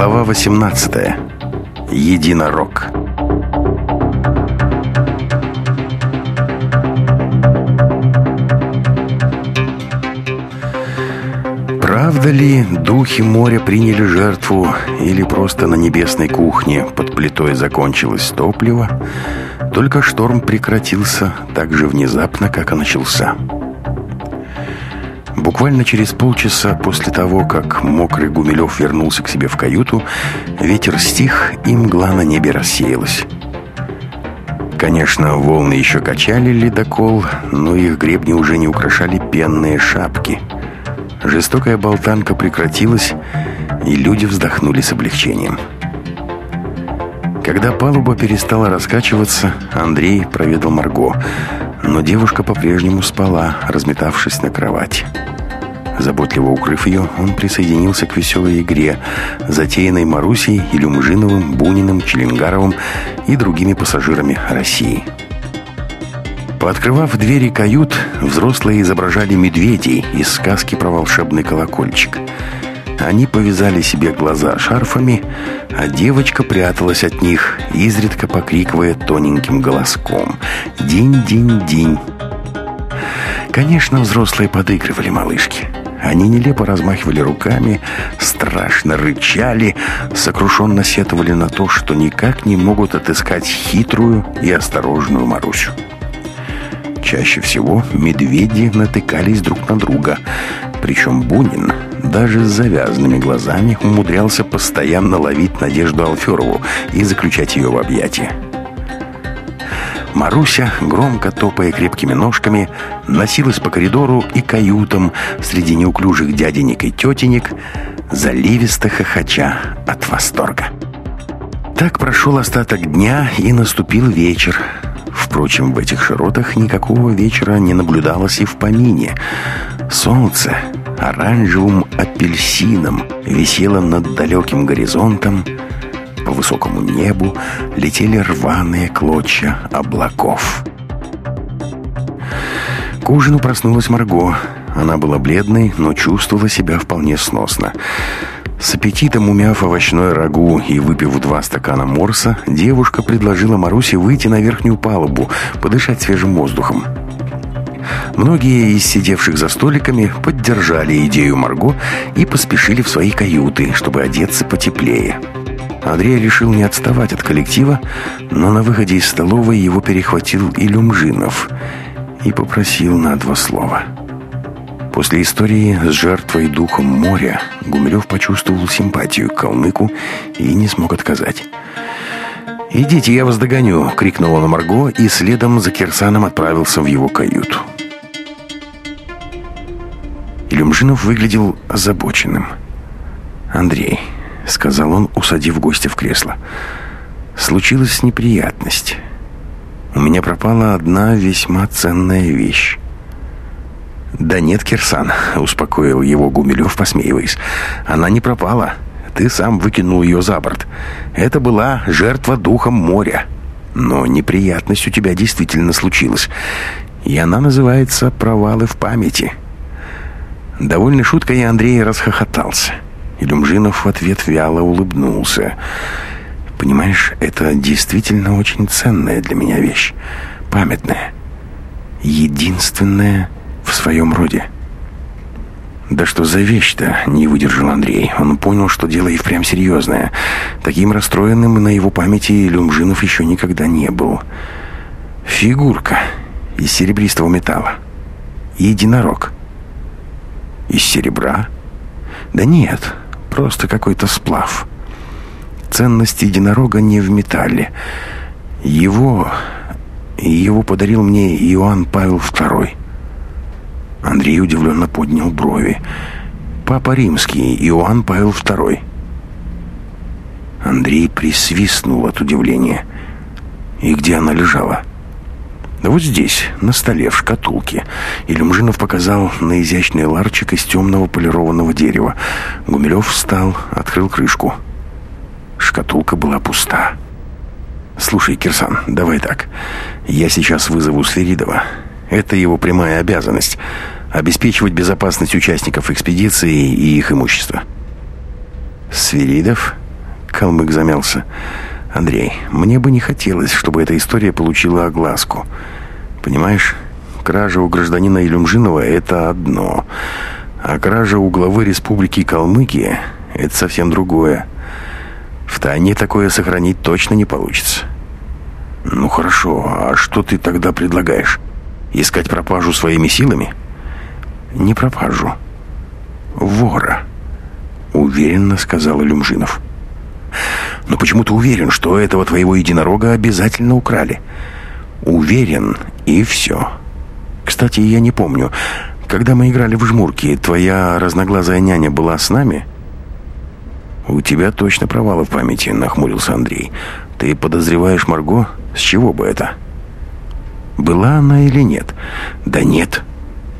Глава 18. Единорог. Правда ли духи моря приняли жертву или просто на небесной кухне под плитой закончилось топливо, только шторм прекратился так же внезапно, как и начался. Буквально через полчаса после того, как мокрый Гумилев вернулся к себе в каюту, ветер стих, и мгла на небе рассеялась. Конечно, волны еще качали ледокол, но их гребни уже не украшали пенные шапки. Жестокая болтанка прекратилась, и люди вздохнули с облегчением. Когда палуба перестала раскачиваться, Андрей проведал Марго, но девушка по-прежнему спала, разметавшись на кровати. Заботливо укрыв ее, он присоединился к веселой игре, затеянной Марусей, Илюмжиновым, Буниным, Челенгаровым и другими пассажирами России. Пооткрывав двери кают, взрослые изображали медведей из сказки про волшебный колокольчик. Они повязали себе глаза шарфами, а девочка пряталась от них, изредка покрикивая тоненьким голоском «Динь-динь-динь». Конечно, взрослые подыгрывали малышке. Они нелепо размахивали руками, страшно рычали, сокрушенно сетовали на то, что никак не могут отыскать хитрую и осторожную Марусю. Чаще всего медведи натыкались друг на друга, причем Бунин даже с завязанными глазами умудрялся постоянно ловить Надежду Алферову и заключать ее в объятия. Маруся, громко топая крепкими ножками, носилась по коридору и каютам среди неуклюжих дяденек и тетенек, заливисто хохоча от восторга. Так прошел остаток дня, и наступил вечер. Впрочем, в этих широтах никакого вечера не наблюдалось и в помине. Солнце оранжевым апельсином висело над далеким горизонтом, по высокому небу летели рваные клочья облаков. К ужину проснулась Марго. Она была бледной, но чувствовала себя вполне сносно. С аппетитом умяв овощное рагу и выпив два стакана морса, девушка предложила Марусе выйти на верхнюю палубу, подышать свежим воздухом. Многие из сидевших за столиками поддержали идею Марго и поспешили в свои каюты, чтобы одеться потеплее. Андрей решил не отставать от коллектива, но на выходе из столовой его перехватил Илюмжинов и попросил на два слова. После истории с жертвой духом моря Гумилев почувствовал симпатию к калмыку и не смог отказать. «Идите, я вас догоню!» — крикнул он Марго и следом за Кирсаном отправился в его каюту. Илюмжинов выглядел озабоченным. «Андрей, — сказал он, усадив гостя в кресло. «Случилась неприятность. У меня пропала одна весьма ценная вещь». «Да нет, Кирсан», — успокоил его Гумилев, посмеиваясь. «Она не пропала. Ты сам выкинул ее за борт. Это была жертва духом моря. Но неприятность у тебя действительно случилась. И она называется «провалы в памяти». Довольно шуткой Андрей расхохотался. Илюмжинов в ответ вяло улыбнулся. «Понимаешь, это действительно очень ценная для меня вещь. Памятная. Единственная в своем роде». «Да что за вещь-то?» — не выдержал Андрей. Он понял, что дело и впрямь серьезное. Таким расстроенным на его памяти Люмжинов еще никогда не был. «Фигурка из серебристого металла. Единорог. Из серебра?» «Да нет, Просто какой-то сплав. Ценность единорога не в металле. Его... Его подарил мне Иоанн Павел II. Андрей удивленно поднял брови. Папа Римский, Иоанн Павел II. Андрей присвистнул от удивления. И где она лежала? Да вот здесь, на столе, в шкатулке. Илюмжинов показал на изящный ларчик из темного полированного дерева. Гумилев встал, открыл крышку. Шкатулка была пуста. «Слушай, Кирсан, давай так. Я сейчас вызову Сверидова. Это его прямая обязанность — обеспечивать безопасность участников экспедиции и их имущества». «Свиридов?» Калмык замялся. «Андрей, мне бы не хотелось, чтобы эта история получила огласку. Понимаешь, кража у гражданина Илюмжинова — это одно, а кража у главы республики Калмыкия — это совсем другое. В тайне такое сохранить точно не получится». «Ну хорошо, а что ты тогда предлагаешь? Искать пропажу своими силами?» «Не пропажу. Вора», — уверенно сказал Илюмжинов. Но почему ты уверен, что этого твоего единорога обязательно украли? Уверен, и все. Кстати, я не помню, когда мы играли в жмурки, твоя разноглазая няня была с нами? У тебя точно провалы в памяти, нахмурился Андрей. Ты подозреваешь Марго? С чего бы это? Была она или нет? Да нет.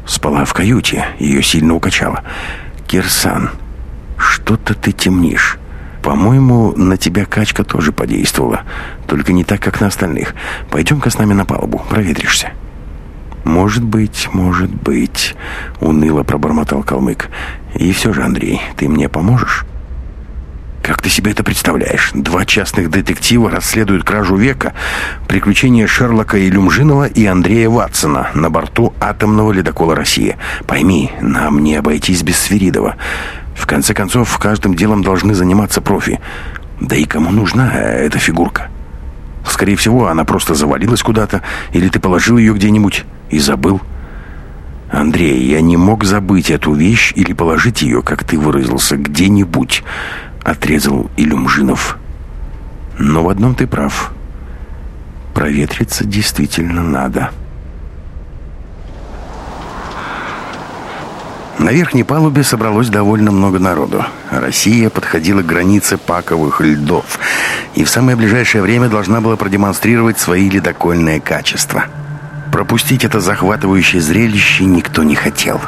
Спала в каюте, ее сильно укачало. Кирсан, что-то ты темнишь. «По-моему, на тебя качка тоже подействовала. Только не так, как на остальных. Пойдем-ка с нами на палубу, проветришься». «Может быть, может быть», — уныло пробормотал калмык. «И все же, Андрей, ты мне поможешь?» «Как ты себе это представляешь? Два частных детектива расследуют кражу века, приключения Шерлока и Люмжинова и Андрея Ватсона на борту атомного ледокола «Россия». Пойми, нам не обойтись без Свиридова. В конце концов, каждым делом должны заниматься профи. Да и кому нужна эта фигурка? Скорее всего, она просто завалилась куда-то, или ты положил ее где-нибудь и забыл. Андрей, я не мог забыть эту вещь или положить ее, как ты выразился, где-нибудь, отрезал Илюмжинов. Но в одном ты прав. Проветриться действительно надо. На верхней палубе собралось довольно много народу. Россия подходила к границе паковых льдов и в самое ближайшее время должна была продемонстрировать свои ледокольные качества. Пропустить это захватывающее зрелище никто не хотел.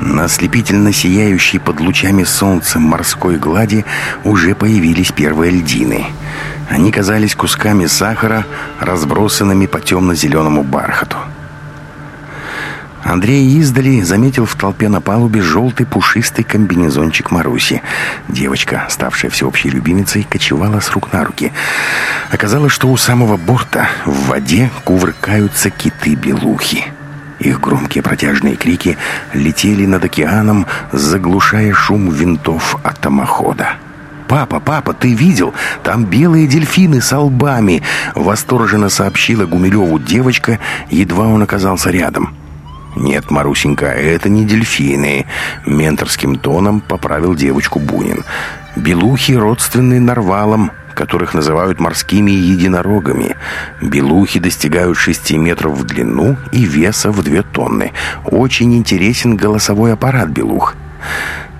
На ослепительно сияющей под лучами солнца морской глади уже появились первые льдины. Они казались кусками сахара, разбросанными по темно-зеленому бархату. Андрей издали заметил в толпе на палубе желтый пушистый комбинезончик Маруси. Девочка, ставшая всеобщей любимицей, кочевала с рук на руки. Оказалось, что у самого борта в воде кувыркаются киты-белухи. Их громкие протяжные крики летели над океаном, заглушая шум винтов атомохода. «Папа, папа, ты видел? Там белые дельфины с лбами!» Восторженно сообщила Гумилеву девочка, едва он оказался рядом. «Нет, Марусенька, это не дельфины», — менторским тоном поправил девочку Бунин. «Белухи родственны нарвалам, которых называют морскими единорогами. Белухи достигают 6 метров в длину и веса в 2 тонны. Очень интересен голосовой аппарат белух.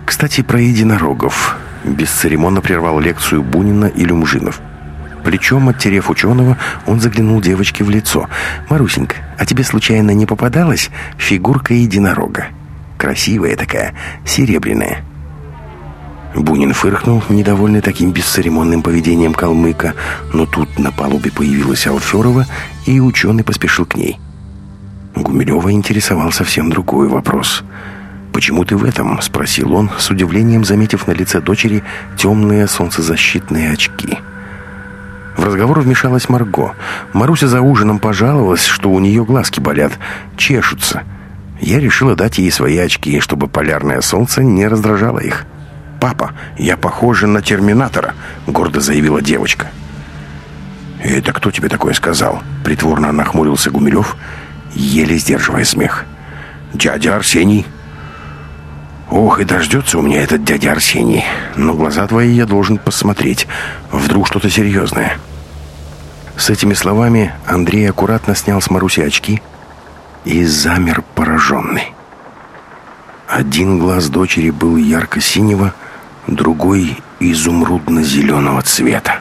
Кстати, про единорогов». Бесцеремонно прервал лекцию Бунина и Люмжинов. Плечом, оттерев ученого, он заглянул девочке в лицо. «Марусенька, а тебе случайно не попадалась фигурка единорога? Красивая такая, серебряная». Бунин фыркнул, недовольный таким бесцеремонным поведением калмыка, но тут на палубе появилась Алферова, и ученый поспешил к ней. Гумилева интересовал совсем другой вопрос. «Почему ты в этом?» — спросил он, с удивлением заметив на лице дочери темные солнцезащитные очки. В разговор вмешалась Марго. Маруся за ужином пожаловалась, что у нее глазки болят, чешутся. Я решила дать ей свои очки, чтобы полярное солнце не раздражало их. «Папа, я похожа на терминатора», — гордо заявила девочка. «Это кто тебе такое сказал?» — притворно нахмурился Гумилев, еле сдерживая смех. «Дядя Арсений». «Ох, и дождется у меня этот дядя Арсений. Но глаза твои я должен посмотреть. Вдруг что-то серьезное». С этими словами Андрей аккуратно снял с Маруси очки и замер пораженный. Один глаз дочери был ярко-синего, другой — изумрудно-зеленого цвета.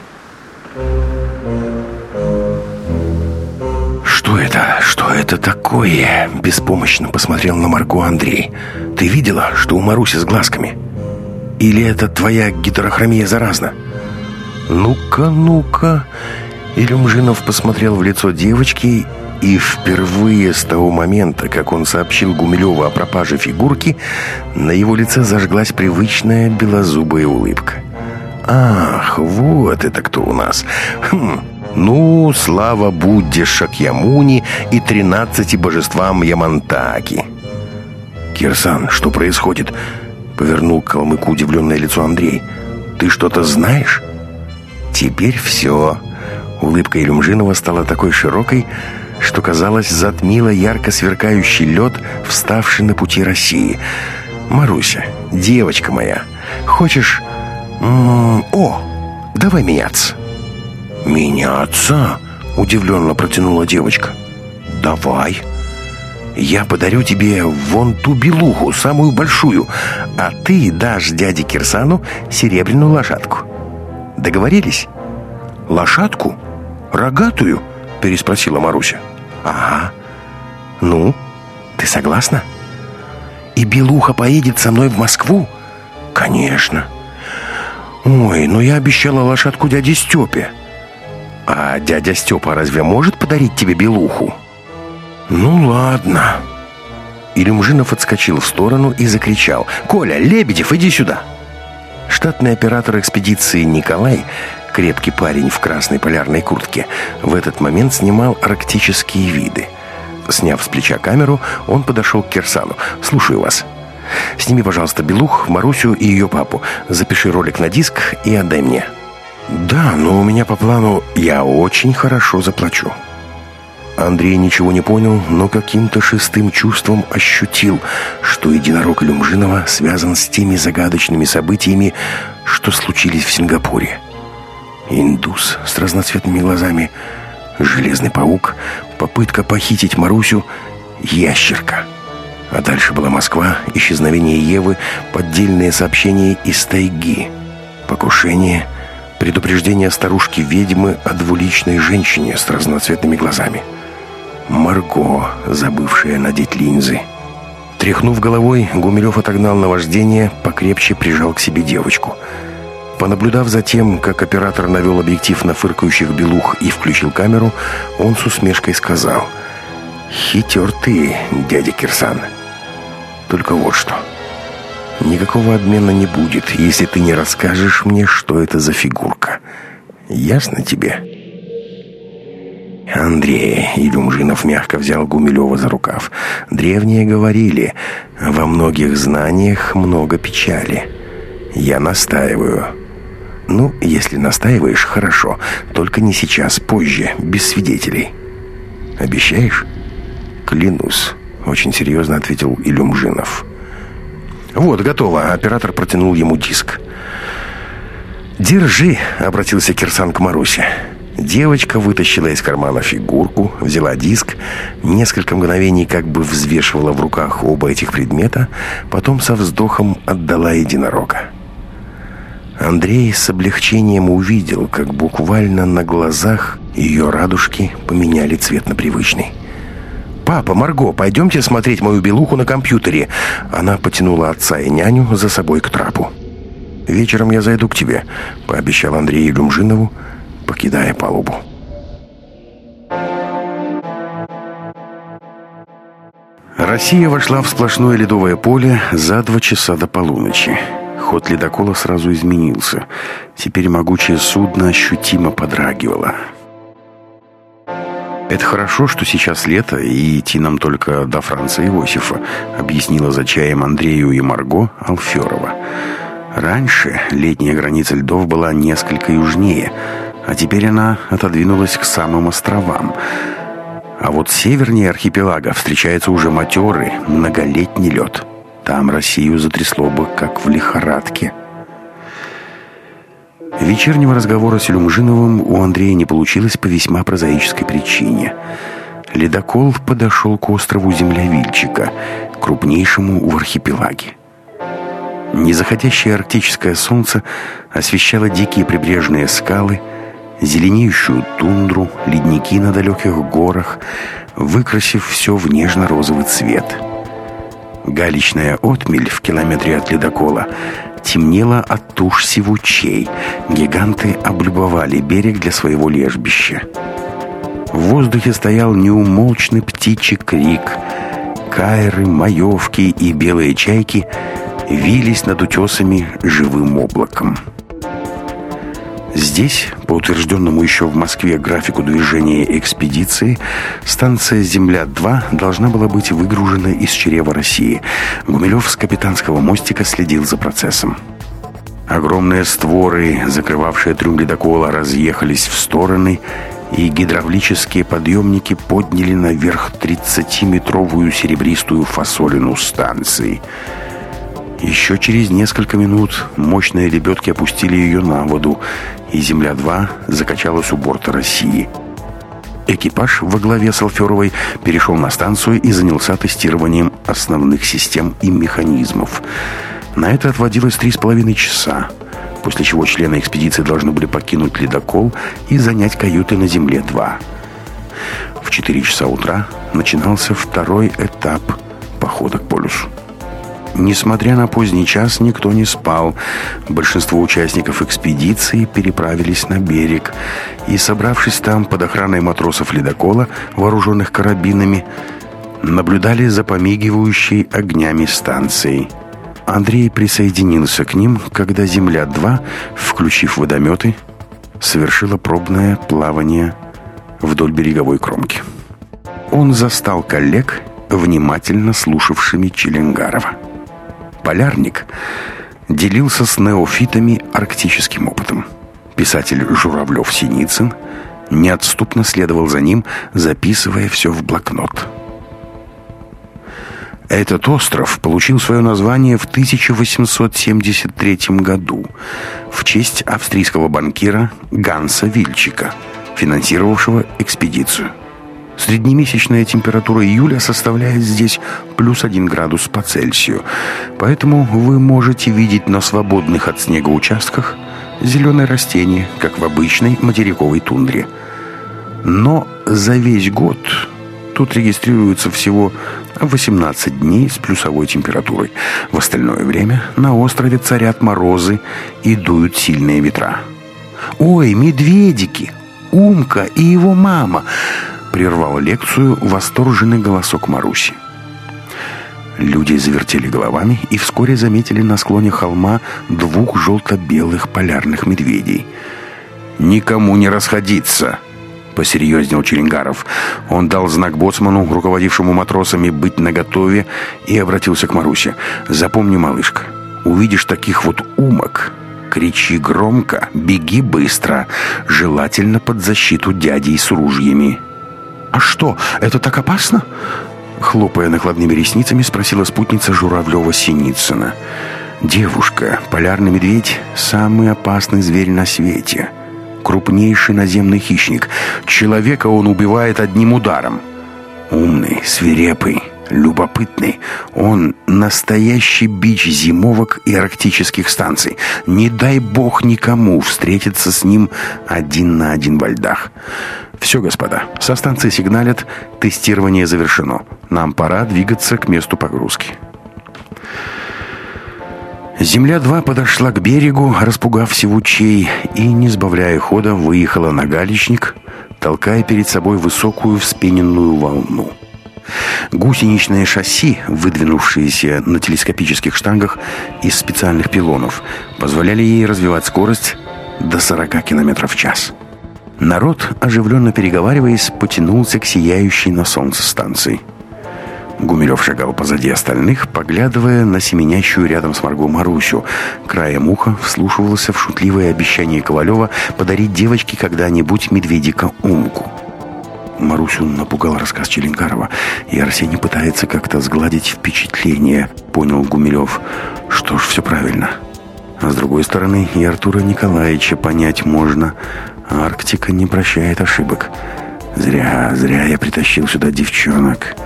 «Что это? Что это такое?» Беспомощно посмотрел на Марго Андрей. «Ты видела, что у Маруси с глазками? Или это твоя гетерохромия заразна?» «Ну-ка, ну-ка...» Илюмжинов посмотрел в лицо девочки и впервые с того момента, как он сообщил Гумилеву о пропаже фигурки, на его лице зажглась привычная белозубая улыбка. Ах, вот это кто у нас. Хм, ну, слава Будде Шакьямуни и тринадцати божествам Ямантаки. Кирсан, что происходит? Повернул к калмыку удивленное лицо Андрей. Ты что-то знаешь? Теперь все. Улыбка Илюмжинова стала такой широкой, что, казалось, затмила ярко сверкающий лед, вставший на пути России. «Маруся, девочка моя, хочешь «О, давай меняться». «Меняться?» — удивленно протянула девочка. «Давай. Я подарю тебе вон ту белуху, самую большую, а ты дашь дяде Кирсану серебряную лошадку. Договорились?» «Лошадку? Рогатую?» — переспросила Маруся. «Ага. Ну, ты согласна?» «И белуха поедет со мной в Москву?» «Конечно». «Ой, ну я обещала лошадку дяде Степе». «А дядя Степа разве может подарить тебе белуху?» «Ну ладно». Илюмжинов отскочил в сторону и закричал. «Коля, Лебедев, иди сюда!» Штатный оператор экспедиции Николай, крепкий парень в красной полярной куртке, в этот момент снимал арктические виды. Сняв с плеча камеру, он подошел к Кирсану. «Слушаю вас». Сними, пожалуйста, Белух, Марусю и ее папу. Запиши ролик на диск и отдай мне. Да, но у меня по плану я очень хорошо заплачу. Андрей ничего не понял, но каким-то шестым чувством ощутил, что единорог Люмжинова связан с теми загадочными событиями, что случились в Сингапуре. Индус с разноцветными глазами, железный паук, попытка похитить Марусю, ящерка — а дальше была Москва, исчезновение Евы, поддельные сообщения из тайги, покушение, предупреждение старушки-ведьмы о двуличной женщине с разноцветными глазами. Марго, забывшая надеть линзы. Тряхнув головой, Гумилев отогнал наваждение, покрепче прижал к себе девочку. Понаблюдав за тем, как оператор навел объектив на фыркающих белух и включил камеру, он с усмешкой сказал «Хитер ты, дядя Кирсан». Только вот что. Никакого обмена не будет, если ты не расскажешь мне, что это за фигурка. Ясно тебе?» Андрей Илюмжинов мягко взял Гумилева за рукав. Древние говорили, во многих знаниях много печали. Я настаиваю. Ну, если настаиваешь, хорошо. Только не сейчас, позже, без свидетелей. Обещаешь? Клянусь. Очень серьезно ответил Илюмжинов. «Вот, готово». Оператор протянул ему диск. «Держи», — обратился Кирсан к Марусе. Девочка вытащила из кармана фигурку, взяла диск, несколько мгновений как бы взвешивала в руках оба этих предмета, потом со вздохом отдала единорога. Андрей с облегчением увидел, как буквально на глазах ее радужки поменяли цвет на привычный. «Папа, Марго, пойдемте смотреть мою белуху на компьютере». Она потянула отца и няню за собой к трапу. «Вечером я зайду к тебе», — пообещал Андрею Люмжинову, покидая палубу. Россия вошла в сплошное ледовое поле за два часа до полуночи. Ход ледокола сразу изменился. Теперь могучее судно ощутимо подрагивало. «Это хорошо, что сейчас лето, и идти нам только до Франца Иосифа», объяснила за чаем Андрею и Марго Алферова. Раньше летняя граница льдов была несколько южнее, а теперь она отодвинулась к самым островам. А вот севернее архипелага встречается уже матерый, многолетний лед. Там Россию затрясло бы, как в лихорадке. Вечернего разговора с Илюмжиновым у Андрея не получилось по весьма прозаической причине. Ледокол подошел к острову Землявильчика, крупнейшему в архипелаге. Незаходящее арктическое солнце освещало дикие прибрежные скалы, зеленеющую тундру, ледники на далеких горах, выкрасив все в нежно-розовый цвет. Галечная отмель в километре от ледокола темнело от туш сивучей. Гиганты облюбовали берег для своего лежбища. В воздухе стоял неумолчный птичий крик. Кайры, маевки и белые чайки вились над утесами живым облаком. Здесь, по утвержденному еще в Москве графику движения экспедиции, станция «Земля-2» должна была быть выгружена из чрева России. Гумилев с капитанского мостика следил за процессом. Огромные створы, закрывавшие трюм ледокола, разъехались в стороны, и гидравлические подъемники подняли наверх 30-метровую серебристую фасолину станции – еще через несколько минут мощные лебедки опустили ее на воду, и «Земля-2» закачалась у борта России. Экипаж во главе с Алферовой перешел на станцию и занялся тестированием основных систем и механизмов. На это отводилось три с половиной часа, после чего члены экспедиции должны были покинуть ледокол и занять каюты на Земле-2. В 4 часа утра начинался второй этап похода к полюсу. Несмотря на поздний час, никто не спал. Большинство участников экспедиции переправились на берег и, собравшись там под охраной матросов ледокола, вооруженных карабинами, наблюдали за помигивающей огнями станцией. Андрей присоединился к ним, когда «Земля-2», включив водометы, совершила пробное плавание вдоль береговой кромки. Он застал коллег, внимательно слушавшими Челенгарова полярник делился с неофитами арктическим опытом. Писатель Журавлев-Синицын неотступно следовал за ним, записывая все в блокнот. Этот остров получил свое название в 1873 году в честь австрийского банкира Ганса Вильчика, финансировавшего экспедицию. Среднемесячная температура июля составляет здесь плюс 1 градус по Цельсию. Поэтому вы можете видеть на свободных от снега участках зеленые растения, как в обычной материковой тундре. Но за весь год тут регистрируется всего 18 дней с плюсовой температурой. В остальное время на острове царят морозы и дуют сильные ветра. «Ой, медведики! Умка и его мама!» Прервал лекцию восторженный голосок Маруси. Люди завертели головами и вскоре заметили на склоне холма двух желто-белых полярных медведей. «Никому не расходиться!» — посерьезнел Черенгаров. Он дал знак боцману, руководившему матросами, быть наготове, и обратился к Марусе. «Запомни, малышка, увидишь таких вот умок, кричи громко, беги быстро, желательно под защиту дядей с ружьями». «А что, это так опасно?» Хлопая накладными ресницами, спросила спутница Журавлева-Синицына. «Девушка, полярный медведь – самый опасный зверь на свете. Крупнейший наземный хищник. Человека он убивает одним ударом. Умный, свирепый, любопытный. Он настоящий бич зимовок и арктических станций. Не дай бог никому встретиться с ним один на один во льдах. Все, господа, со станции сигналят, тестирование завершено. Нам пора двигаться к месту погрузки. Земля-2 подошла к берегу, распугав севучей, и, не сбавляя хода, выехала на галечник, толкая перед собой высокую вспененную волну. Гусеничные шасси, выдвинувшиеся на телескопических штангах из специальных пилонов, позволяли ей развивать скорость до 40 км в час. Народ, оживленно переговариваясь, потянулся к сияющей на солнце станции. Гумилев шагал позади остальных, поглядывая на семенящую рядом с Марго Марусю. Краем уха вслушивался в шутливое обещание Ковалева подарить девочке когда-нибудь медведика-умку. Марусю напугал рассказ Челенкарова, и Арсений пытается как-то сгладить впечатление, понял Гумилев. Что ж, все правильно. А с другой стороны, и Артура Николаевича понять можно – Арктика не прощает ошибок. Зря, зря я притащил сюда девчонок.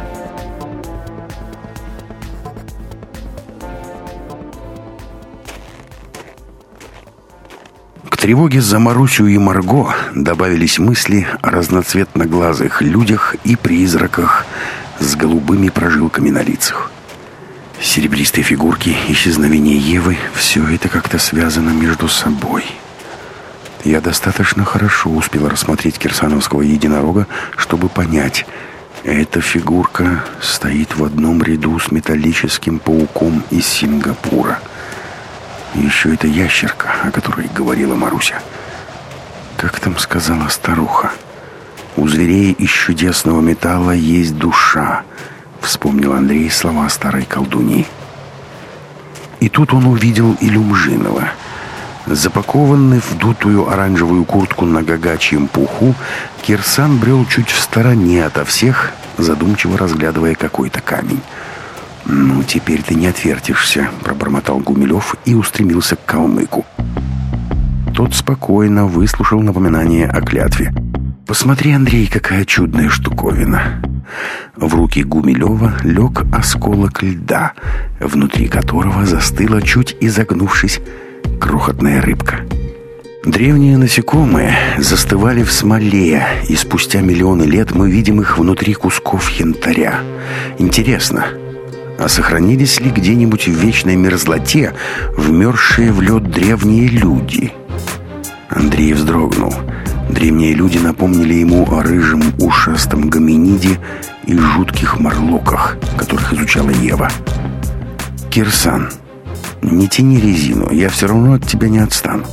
Тревоге за Марусю и Марго добавились мысли о разноцветноглазых людях и призраках с голубыми прожилками на лицах. Серебристые фигурки, исчезновение Евы — все это как-то связано между собой — я достаточно хорошо успел рассмотреть кирсановского единорога, чтобы понять, эта фигурка стоит в одном ряду с металлическим пауком из Сингапура. И еще эта ящерка, о которой говорила Маруся. Как там сказала старуха? У зверей из чудесного металла есть душа, вспомнил Андрей слова старой колдуньи. И тут он увидел Илюмжинова. Запакованный в дутую оранжевую куртку на гагачьем пуху, Кирсан брел чуть в стороне ото всех, задумчиво разглядывая какой-то камень. «Ну, теперь ты не отвертишься», — пробормотал Гумилев и устремился к калмыку. Тот спокойно выслушал напоминание о клятве. «Посмотри, Андрей, какая чудная штуковина!» В руки Гумилева лег осколок льда, внутри которого застыла, чуть изогнувшись, крохотная рыбка. Древние насекомые застывали в смоле, и спустя миллионы лет мы видим их внутри кусков янтаря. Интересно, а сохранились ли где-нибудь в вечной мерзлоте вмерзшие в лед древние люди? Андрей вздрогнул. Древние люди напомнили ему о рыжем ушастом гоминиде и жутких морлоках, которых изучала Ева. «Кирсан, не тяни резину, я все равно от тебя не отстану».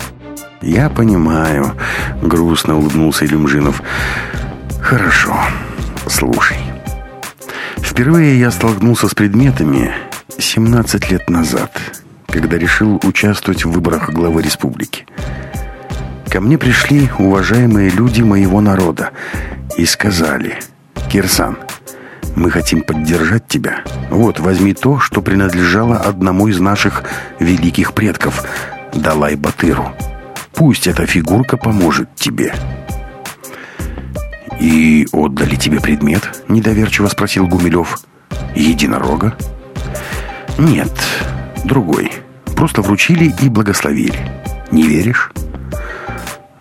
«Я понимаю», — грустно улыбнулся Илюмжинов. «Хорошо, слушай». Впервые я столкнулся с предметами 17 лет назад, когда решил участвовать в выборах главы республики. Ко мне пришли уважаемые люди моего народа и сказали, «Кирсан, мы хотим поддержать тебя. Вот, возьми то, что принадлежало одному из наших великих предков, Далай-Батыру. Пусть эта фигурка поможет тебе». «И отдали тебе предмет?» — недоверчиво спросил Гумилев. «Единорога?» «Нет, другой. Просто вручили и благословили. Не веришь?»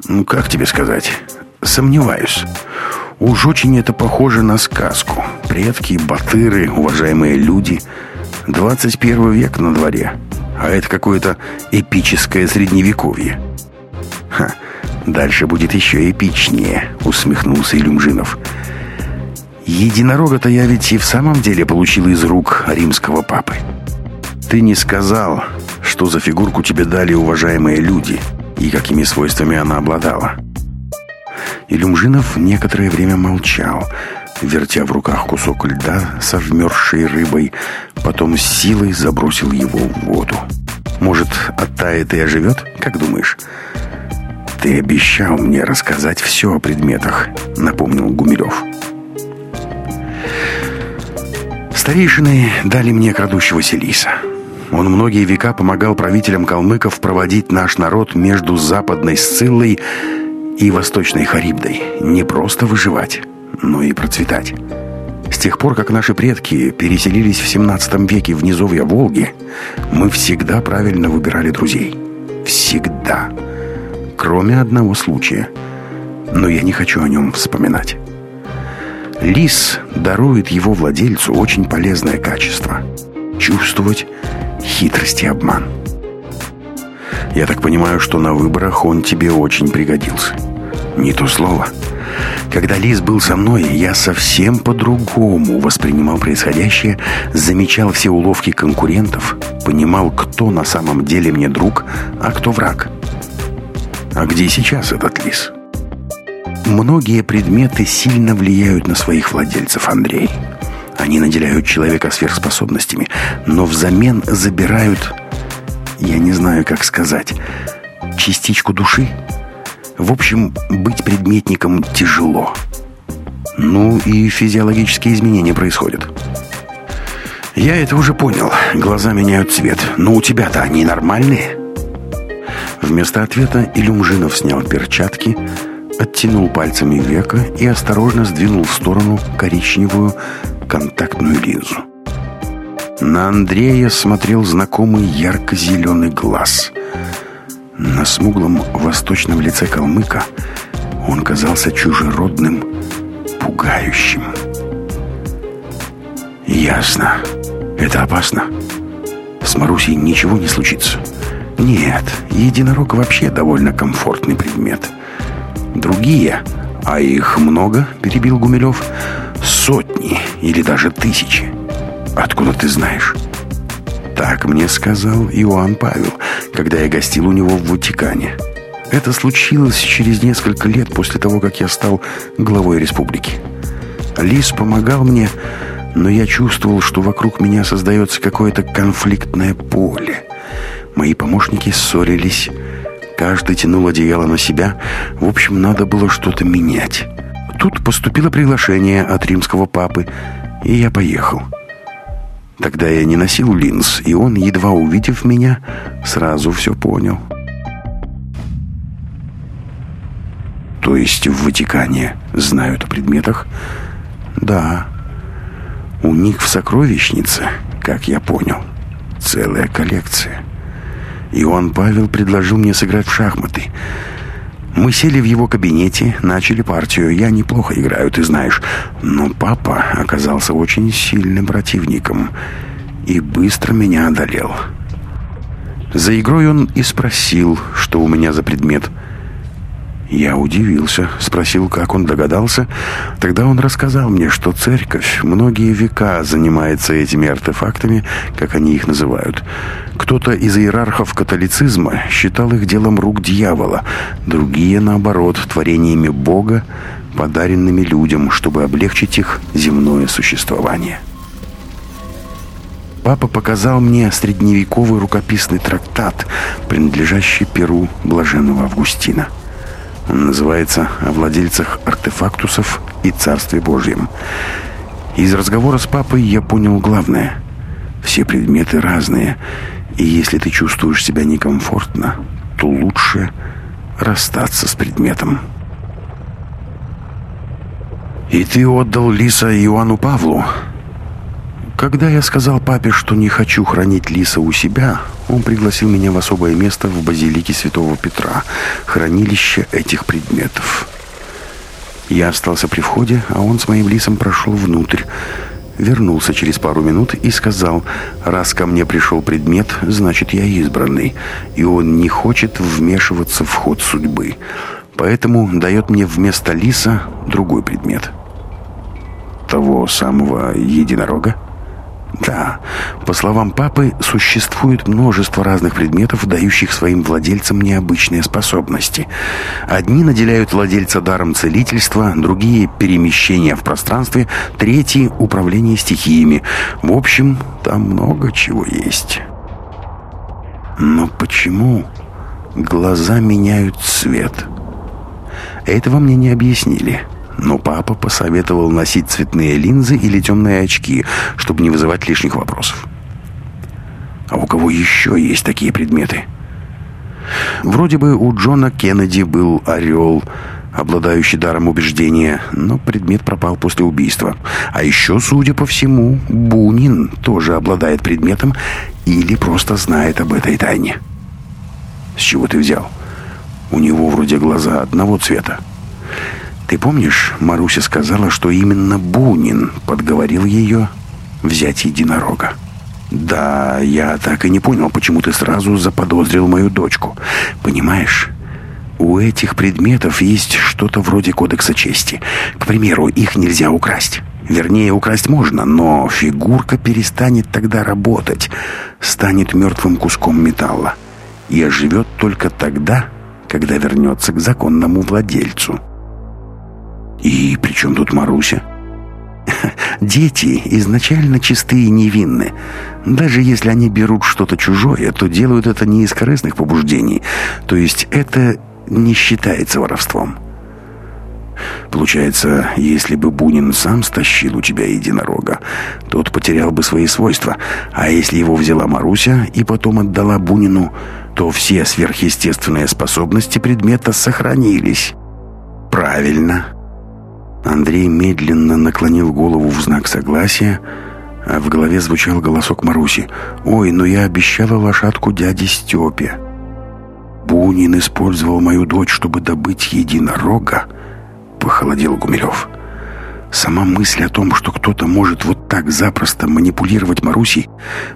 «Ну, как тебе сказать? Сомневаюсь. Уж очень это похоже на сказку. Предки, батыры, уважаемые люди. 21 век на дворе. А это какое-то эпическое средневековье». «Ха!» Дальше будет еще эпичнее, усмехнулся Илюмжинов. Единорога-то я ведь и в самом деле получил из рук римского папы. Ты не сказал, что за фигурку тебе дали уважаемые люди и какими свойствами она обладала. Илюмжинов некоторое время молчал, вертя в руках кусок льда со вмерзшей рыбой, потом с силой забросил его в воду. Может, оттает и оживет, как думаешь? «Ты обещал мне рассказать все о предметах», — напомнил Гумилев. Старейшины дали мне крадущегося лиса. Он многие века помогал правителям калмыков проводить наш народ между западной Сциллой и восточной Харибдой. Не просто выживать, но и процветать. С тех пор, как наши предки переселились в 17 веке в низовья Волги, мы всегда правильно выбирали друзей. Всегда. Всегда кроме одного случая. Но я не хочу о нем вспоминать. Лис дарует его владельцу очень полезное качество – чувствовать хитрость и обман. Я так понимаю, что на выборах он тебе очень пригодился. Не то слово. Когда Лис был со мной, я совсем по-другому воспринимал происходящее, замечал все уловки конкурентов, понимал, кто на самом деле мне друг, а кто враг – а где сейчас этот лис? Многие предметы сильно влияют на своих владельцев, Андрей. Они наделяют человека сверхспособностями, но взамен забирают, я не знаю, как сказать, частичку души. В общем, быть предметником тяжело. Ну и физиологические изменения происходят. Я это уже понял. Глаза меняют цвет. Но у тебя-то они нормальные. Вместо ответа Илюмжинов снял перчатки, оттянул пальцами века и осторожно сдвинул в сторону коричневую контактную линзу. На Андрея смотрел знакомый ярко-зеленый глаз. На смуглом восточном лице калмыка он казался чужеродным, пугающим. «Ясно. Это опасно. С Марусей ничего не случится». Нет, единорог вообще довольно комфортный предмет. Другие, а их много, перебил Гумилев, сотни или даже тысячи. Откуда ты знаешь? Так мне сказал Иоанн Павел, когда я гостил у него в Ватикане. Это случилось через несколько лет после того, как я стал главой республики. Лис помогал мне, но я чувствовал, что вокруг меня создается какое-то конфликтное поле. Мои помощники ссорились, каждый тянул одеяло на себя. В общем, надо было что-то менять. Тут поступило приглашение от римского папы, и я поехал. Тогда я не носил линз, и он, едва увидев меня, сразу все понял. То есть в Ватикане знают о предметах? Да. У них в сокровищнице, как я понял, целая коллекция. Иоанн Павел предложил мне сыграть в шахматы. Мы сели в его кабинете, начали партию. Я неплохо играю, ты знаешь. Но папа оказался очень сильным противником и быстро меня одолел. За игрой он и спросил, что у меня за предмет – я удивился, спросил, как он догадался. Тогда он рассказал мне, что церковь многие века занимается этими артефактами, как они их называют. Кто-то из иерархов католицизма считал их делом рук дьявола, другие, наоборот, творениями Бога, подаренными людям, чтобы облегчить их земное существование. Папа показал мне средневековый рукописный трактат, принадлежащий Перу блаженного Августина. Он называется «О владельцах артефактусов и Царстве Божьем». Из разговора с папой я понял главное. Все предметы разные, и если ты чувствуешь себя некомфортно, то лучше расстаться с предметом. «И ты отдал Лиса Иоанну Павлу?» Когда я сказал папе, что не хочу хранить лиса у себя, он пригласил меня в особое место в базилике Святого Петра, хранилище этих предметов. Я остался при входе, а он с моим лисом прошел внутрь. Вернулся через пару минут и сказал, раз ко мне пришел предмет, значит я избранный, и он не хочет вмешиваться в ход судьбы. Поэтому дает мне вместо лиса другой предмет. Того самого единорога? Да, по словам папы, существует множество разных предметов, дающих своим владельцам необычные способности. Одни наделяют владельца даром целительства, другие — перемещения в пространстве, третьи — управление стихиями. В общем, там много чего есть. Но почему глаза меняют цвет? Этого мне не объяснили. — но папа посоветовал носить цветные линзы или темные очки, чтобы не вызывать лишних вопросов. А у кого еще есть такие предметы? Вроде бы у Джона Кеннеди был орел, обладающий даром убеждения, но предмет пропал после убийства. А еще, судя по всему, Бунин тоже обладает предметом или просто знает об этой тайне. С чего ты взял? У него вроде глаза одного цвета. Ты помнишь, Маруся сказала, что именно Бунин подговорил ее взять единорога? Да, я так и не понял, почему ты сразу заподозрил мою дочку. Понимаешь, у этих предметов есть что-то вроде кодекса чести. К примеру, их нельзя украсть. Вернее, украсть можно, но фигурка перестанет тогда работать, станет мертвым куском металла и оживет только тогда, когда вернется к законному владельцу. И при чем тут Маруся? Дети изначально чистые и невинны. Даже если они берут что-то чужое, то делают это не из корыстных побуждений. То есть это не считается воровством. Получается, если бы Бунин сам стащил у тебя единорога, тот потерял бы свои свойства. А если его взяла Маруся и потом отдала Бунину, то все сверхъестественные способности предмета сохранились. Правильно. Андрей медленно наклонил голову в знак согласия, а в голове звучал голосок Маруси. «Ой, но я обещала лошадку дяде Степе». «Бунин использовал мою дочь, чтобы добыть единорога?» — похолодел Гумилев. Сама мысль о том, что кто-то может вот так запросто манипулировать Марусей,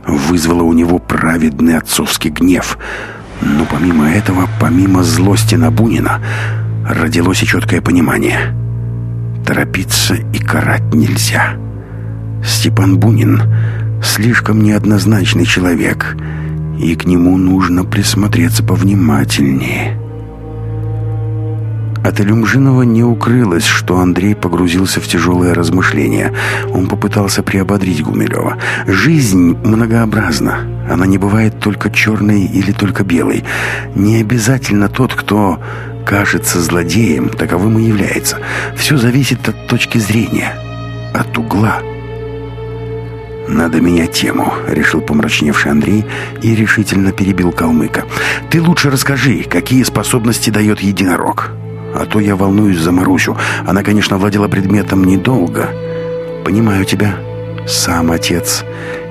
вызвала у него праведный отцовский гнев. Но помимо этого, помимо злости на Бунина, родилось и четкое понимание — Торопиться и карать нельзя. Степан Бунин слишком неоднозначный человек, и к нему нужно присмотреться повнимательнее. От Илюмжинова не укрылось, что Андрей погрузился в тяжелое размышление. Он попытался приободрить Гумилева. «Жизнь многообразна. Она не бывает только черной или только белой. Не обязательно тот, кто кажется злодеем, таковым и является. Все зависит от точки зрения, от угла». «Надо менять тему», — решил помрачневший Андрей и решительно перебил калмыка. «Ты лучше расскажи, какие способности дает единорог. А то я волнуюсь за Марусю. Она, конечно, владела предметом недолго. Понимаю тебя. Сам отец».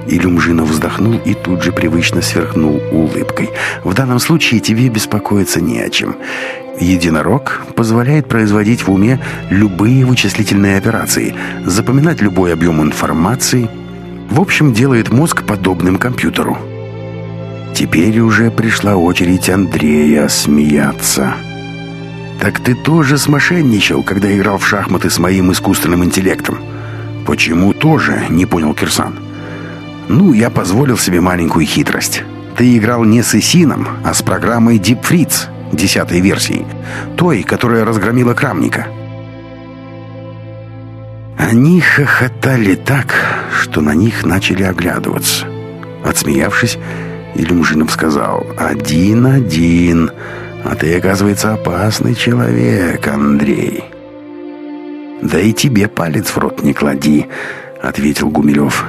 Илюмжинов вздохнул и тут же привычно сверкнул улыбкой. «В данном случае тебе беспокоиться не о чем. Единорог позволяет производить в уме любые вычислительные операции, запоминать любой объем информации, в общем, делает мозг подобным компьютеру. Теперь уже пришла очередь Андрея смеяться. «Так ты тоже смошенничал, когда играл в шахматы с моим искусственным интеллектом?» «Почему тоже?» — не понял Кирсан. «Ну, я позволил себе маленькую хитрость. Ты играл не с Исином, а с программой Deep Fritz, десятой версии, той, которая разгромила Крамника». Они хохотали так, что на них начали оглядываться. Отсмеявшись, Илюмжинов сказал «Один-один, а ты, оказывается, опасный человек, Андрей». «Да и тебе палец в рот не клади», — ответил Гумилев.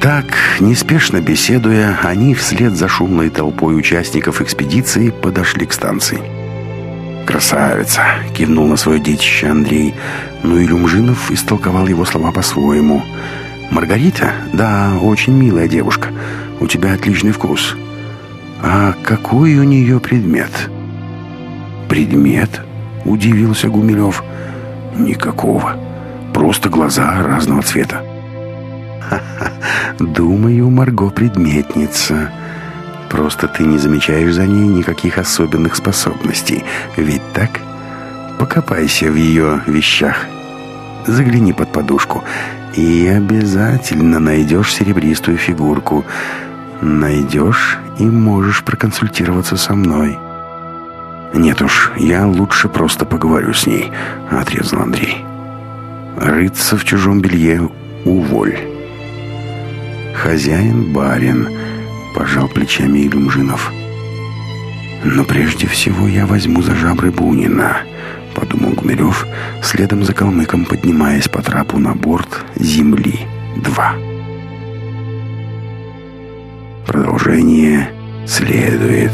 Так, неспешно беседуя, они вслед за шумной толпой участников экспедиции подошли к станции. «Красавица!» — кивнул на свое детище Андрей. Но Илюмжинов истолковал его слова по-своему. «Маргарита? Да, очень милая девушка. У тебя отличный вкус. А какой у нее предмет?» «Предмет?» — удивился Гумилев. «Никакого. Просто глаза разного цвета». «Ха-ха! Думаю, Марго предметница». Просто ты не замечаешь за ней никаких особенных способностей. Ведь так? Покопайся в ее вещах. Загляни под подушку. И обязательно найдешь серебристую фигурку. Найдешь и можешь проконсультироваться со мной. «Нет уж, я лучше просто поговорю с ней», — отрезал Андрей. «Рыться в чужом белье — уволь». «Хозяин барин», Пожал плечами Илюмжинов. «Но прежде всего я возьму за жабры Бунина», — подумал Гумилев, следом за калмыком поднимаясь по трапу на борт «Земли-2». Продолжение следует.